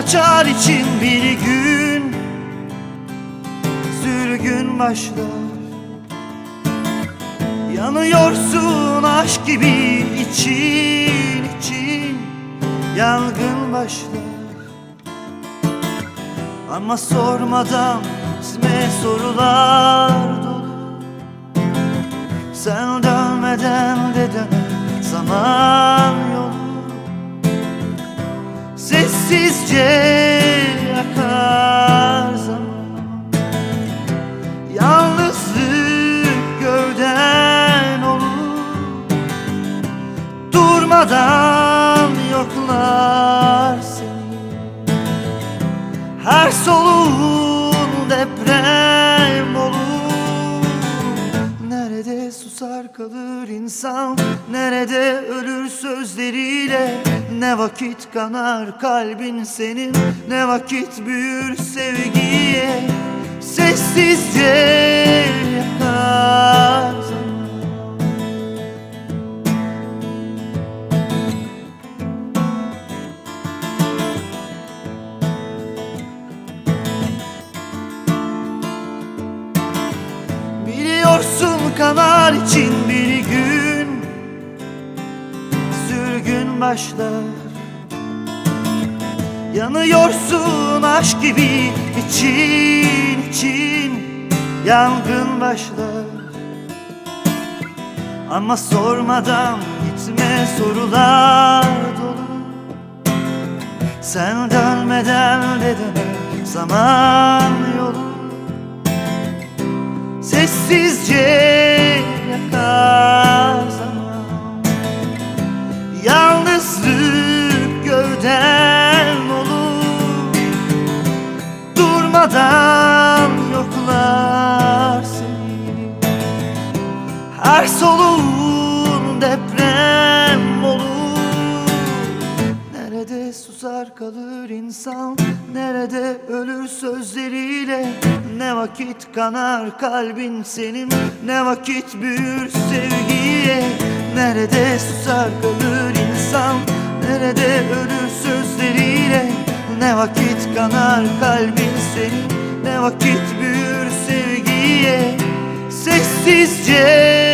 kaçar için bir gün. Sürgün başlar. Yanıyorsun aşk gibi için için. Yangın başlar. Ama sormadan isme sorular dolu. Sen dönmeden de döner zaman yolu. Sessizce Durmadan yoklar seni. Her soluğun deprem olur. Nerede susar kalır insan? Nerede ölür sözleriyle? Ne vakit kanar kalbin senin? Ne vakit büyür sevgiye? Sessizce Biliyorsun kanar için bir gün. Sürgün başlar. Yanıyorsun aşk gibi için için. Yangın başlar. Ama sormadan gitme sorular dolu. Sen dönmeden de döner zaman yolu Sessizce yakar zaman. Yalnızlık gövden olur. Durmadan yoklar seni. Her soluğun deprem kalır insan. Nerede ölür sözleriyle? Ne vakit kanar kalbin senin? Ne vakit büyür sevgiye? Nerede susar kalır insan? Nerede ölür sözleriyle? Ne vakit kanar kalbin senin? Ne vakit büyür sevgiye? Sessizce